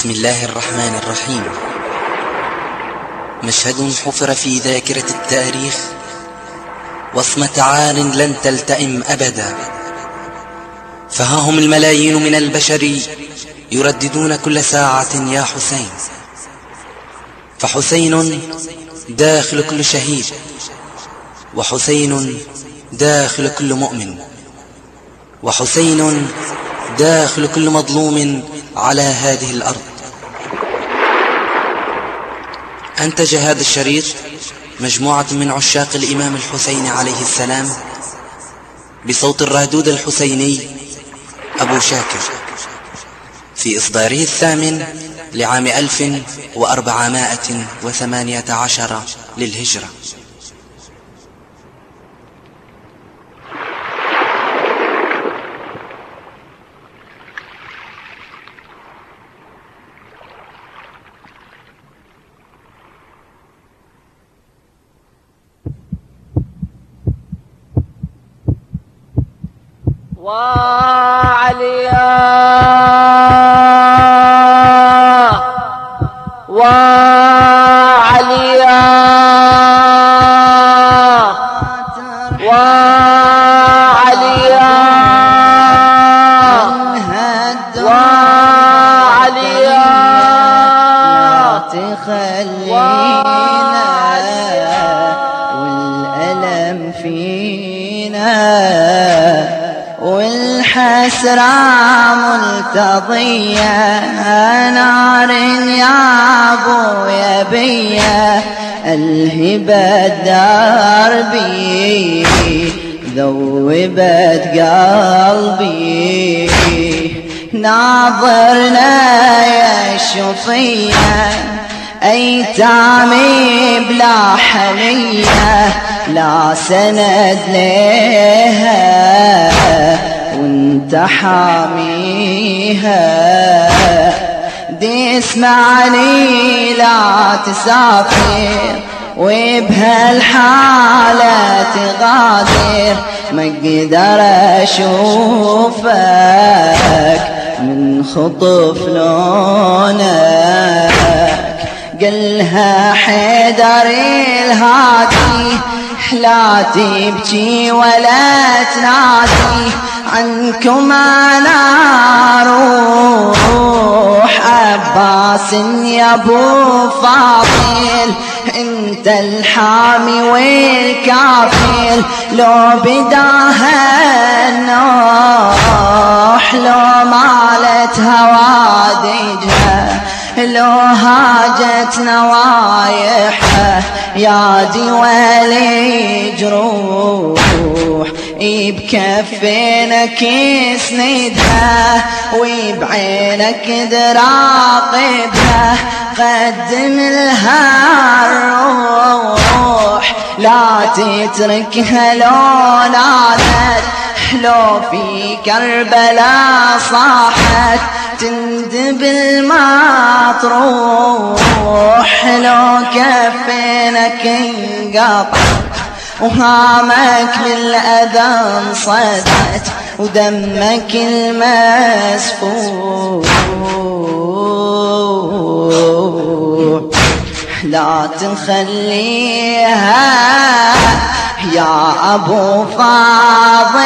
بسم الله الرحمن الرحيم. مشهد حفر في ذاكرة التاريخ وصمة عار لن تلتئم أبدا. فها هم الملايين من البشر يرددون كل ساعة يا حسين. فحسين داخل كل شهيد وحسين داخل كل مؤمن وحسين داخل كل مظلوم. على هذه الأرض. أنتج هذا الشريط مجموعة من عشاق الإمام الحسين عليه السلام بصوت الرادود الحسيني أبو شاكر في إصداره الثامن لعام ألف وأربعمائة وثمانية عشر للهجرة. وعليا وعليا ملتضية نار يا أبو يا بيا الهبة دربي ذوبت قلبي. ناظرنا يا شفية أيتامي بلا حنية لا سند ليها وانت حاميها. دي اسمعني لا تسافر وبهالحالة تغادر ما أقدر أشوفك من خطف لونك. قلها حيدر الهادي لا تبكي ولا تنادي. عنكم أنا روح. عباس يا أبو فاضل أنت الحامي والكافل لو بداها النوح لو مالت هوادجها. لو هاجت نوايحها يا دي ولي جروح بكفينك يسندها وبعينك تراقبها قدم لها الروح لا تتركها لو نادت لو في كربلاء صاحت تندب المطروح. لو كفينك انقطع وهامك بالأذى صدت ودمك المسفوح. لا تخليها يا أبو فاضل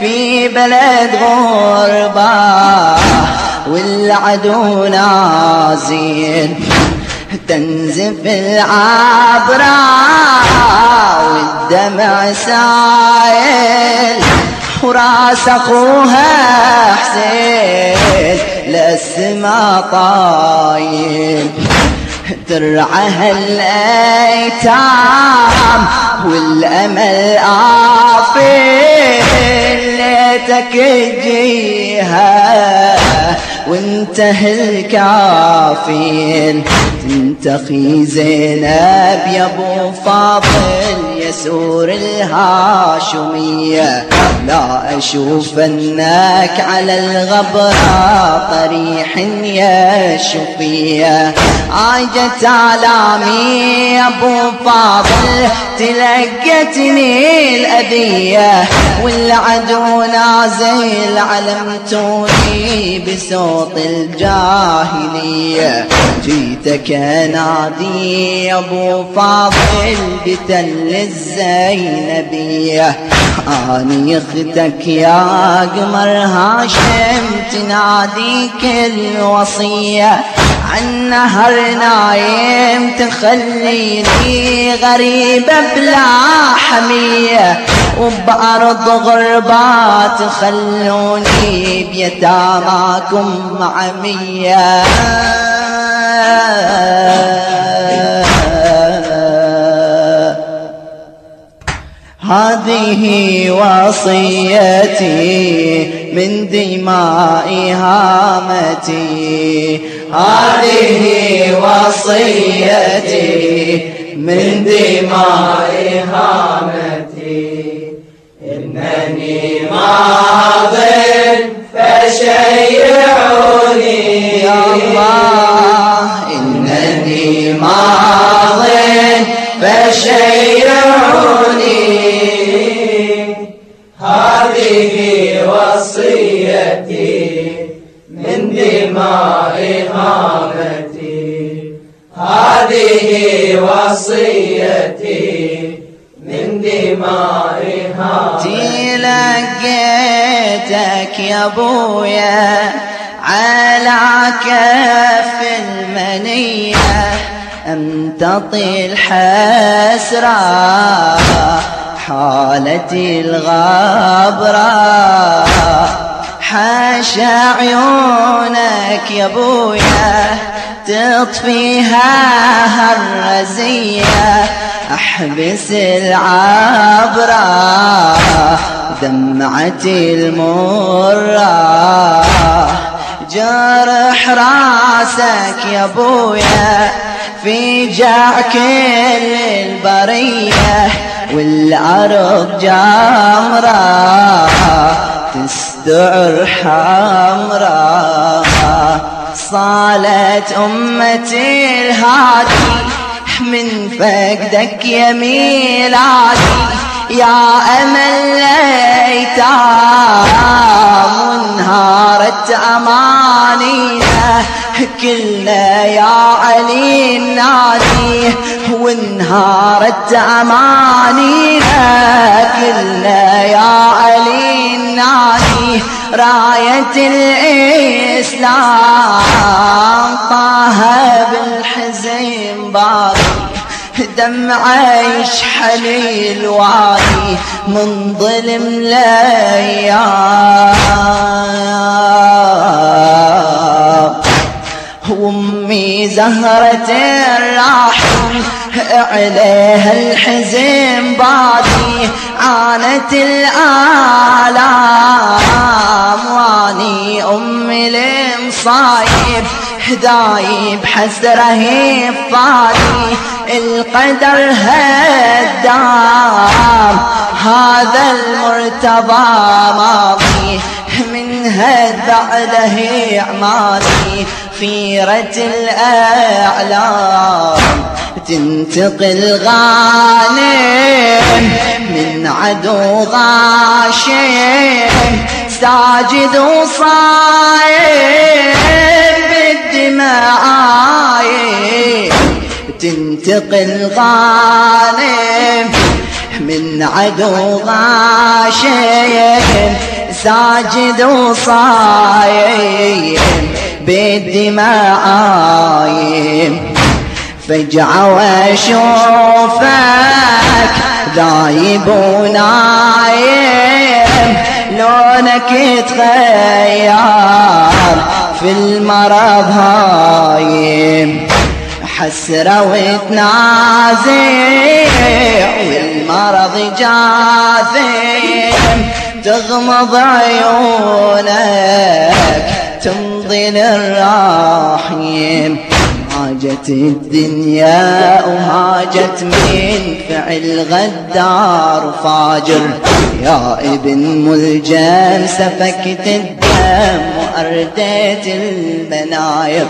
في بلد غربة والعدو نازل تنزف العبرة والدمع سايل وراس أخوها حسين للسما طايل. ترعى الأيتام والأمل آفل ليتك تجيها وانتهى الكافين تنتقي زينب يا أبو فاضل. يسور الهاشمية. لا أشوفنك على الغبرة طريح يا شفية عاجت علامي أبو فاضل تلقتني الأذية والعدو نازل علمتوني بصوت الجاهلية. جيتك نادي أبو فاضل بتل الزينبية. أني أختك يا قمر هاشم تناديك الوصية. عن نهر نايم تخليني غريبة بلا حمية وبأرض غربات تخلوني بيتاماكم عمية. هذه وصيتي من دماء هامتي. هذه وصيتي من دماء هامتي إنني ماض فشيعوني. يا الله إنني ماض فشيعوني. هذه من دماء هامتي هذه وصيتي من دماء هامتي لقيتك يا أبويا على كف المنية. امتطي الحسرة حالتي الغبرة. حاشا عيونك يا ابويا تطفيها هالرزية أحبس العبرة دمعتي المرة. جرح راسك يا ابويا في جاع كل البرية والأرض جامرة تستعر حمرة صالت أمتي الهادي من فقدك يا ميلادي. يا أمل الأيتام وانهارت أمانينا كلنا يا علي النادي وانهارت أمانينا. كلنا يا علي النادي راية الإسلام. طه بالحزن باقي دمعة يشحل الوادي من ظلم الأيام وأمي زهرة الراحل عليها الحزن بادي عانت الآلام. وأني أمي المصايب دايب حسره فادي القدر هدام. هذا المرتضى ماضي من هد بعده إعمالي. خيرة الأعلام. تنتقل غانم من عدو غاشم. ساجد وصايم بالدماء. تنتقل غانم من عدو غاشم. ساجد وصايم بالدماء. فجعة واشوفك ذايب ونايم لونك تغير في المرض هايم. حسرة وتنازع والمرض جاثم تغمض عيونك تمضي للراحيم هاجت الدنيا وهاجت من فعل غدار فاجر. يا ابن ملجم سفكت الدم وأرديت المناير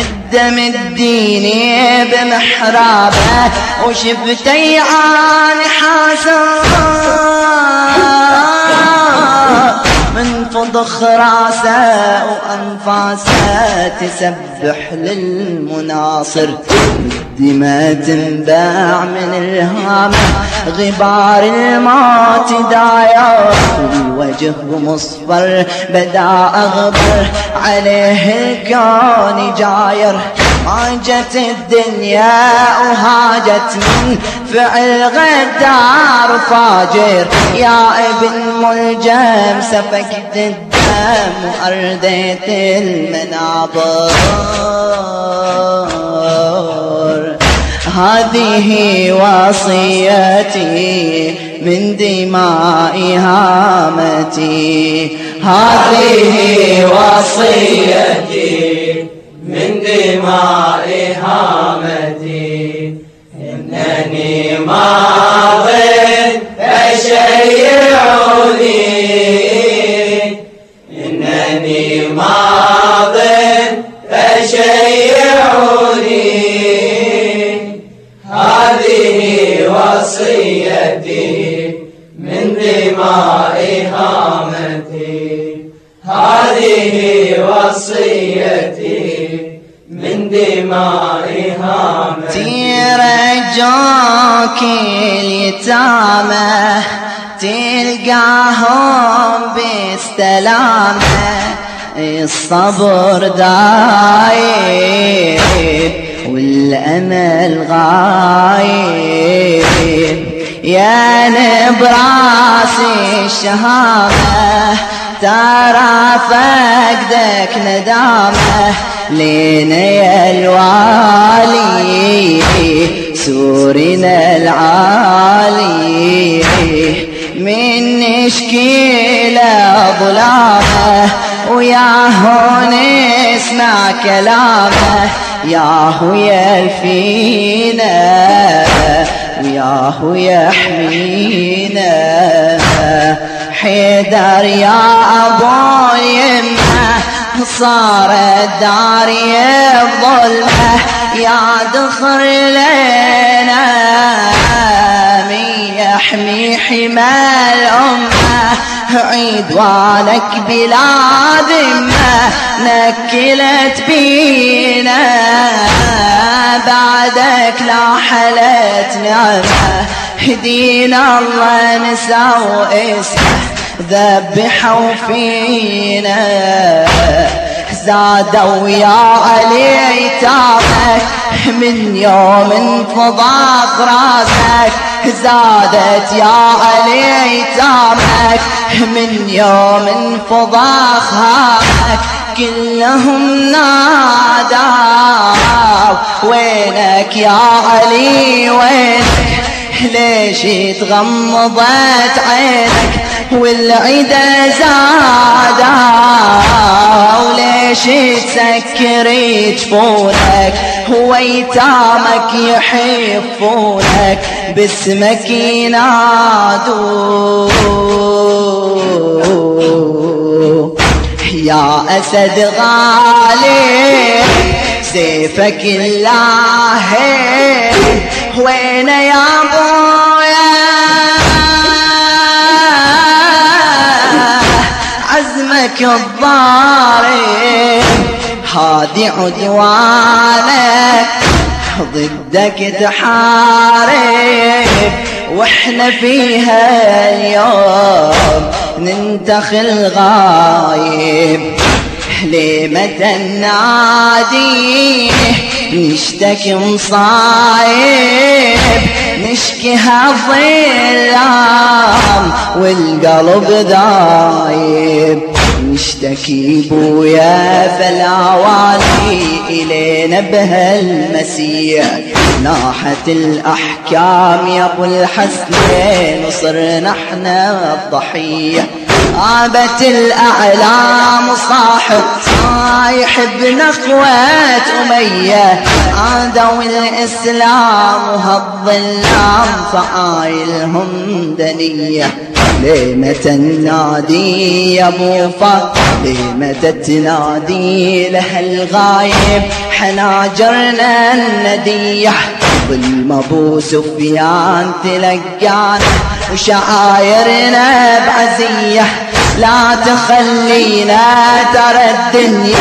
الدم الديني بمحرابه وشفتي عن حسن فضخ راسه وأنفاسه تسبح. للمناصر الدماء تنباع من الهامة غبار الموت داير. والوجه مصفر بدا أغبر عليه الكون جاير. هاجت الدنيا وهاجت من فعل غدار فاجر. يا ابن ملجم سفكت الدم وأرديت المنابر هذه وصيتي من دماء هامتي. هذه وصيتي من دماء هامتي. إنني ماض فشيعوني تلقاهم بالسلامة الصبر دايم والأمل غايب. يا نبراس الشهامة ترى فقدك ندامة. لينا يا الوالي سورنا العالي. من نشكيله ظلامه وياهو نسمع كلامه ياهو يلفينا وياهو يحمينا. حيدر يا أبو اليمة صارت داري الظلمه يا دخر لنا يحمي حمى الأمة عيدوانك بلا ذمة نكلت بينا بعدك لا حلت نعمة. هدينا الله نسوا اسمه ذبحوا فينا. زادوا يا علي تابك من يوم انفضاق راسك زادت يا علي تامك من يوم انفضاق هامك كلهم نادوا وينك يا علي وينك؟ ليش تغمضت عينك؟ والعدا زادا وليش تسكر جفونك ويتامك يحفونك باسمك ينادوا يا أسد غالي سيفك الله. وين يا ابويا عزمك الضارب هادي عدوانك ضدك تحارب. وإحنا فيها اليوم ننتخل غايب. ليه متى نادي نشتكي مصايب. نشكيها ظلام والقلب ذايب. نشتكي بويا فلا إلينا بهالمسيح. ناحت الأحكام يا أبو الحسنين وصرنا إحنا الضحية غابت الأعلام صاحب صايح بنخوة أمية. عادوا الإسلام وهالظلام فعايلهم دنية. لمتى النادي يا أبو لمتى تنادي له الغايب. حناجرنا الندية. ظلم أبو سفيان تلقانا وشعايرنا بعزية. لا تخلينا ترى الدنيا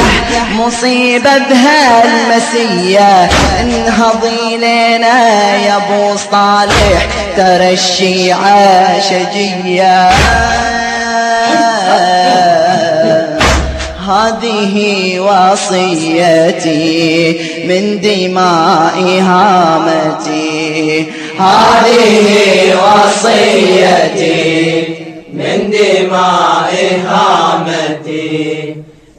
مصيبة بها المسية انهضي لنا يا أبو صالح ترى الشيعة شجية. هذه وصيتي من دماء هامتي. هذه وصيتي من دماء هامتي.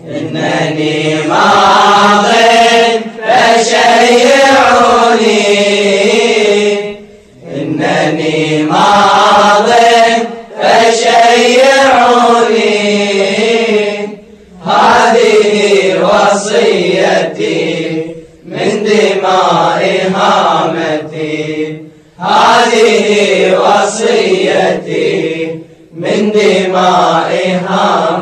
إنني ماض فشيعوني من دماء هامتي هذه وصيتي من دماء هامتي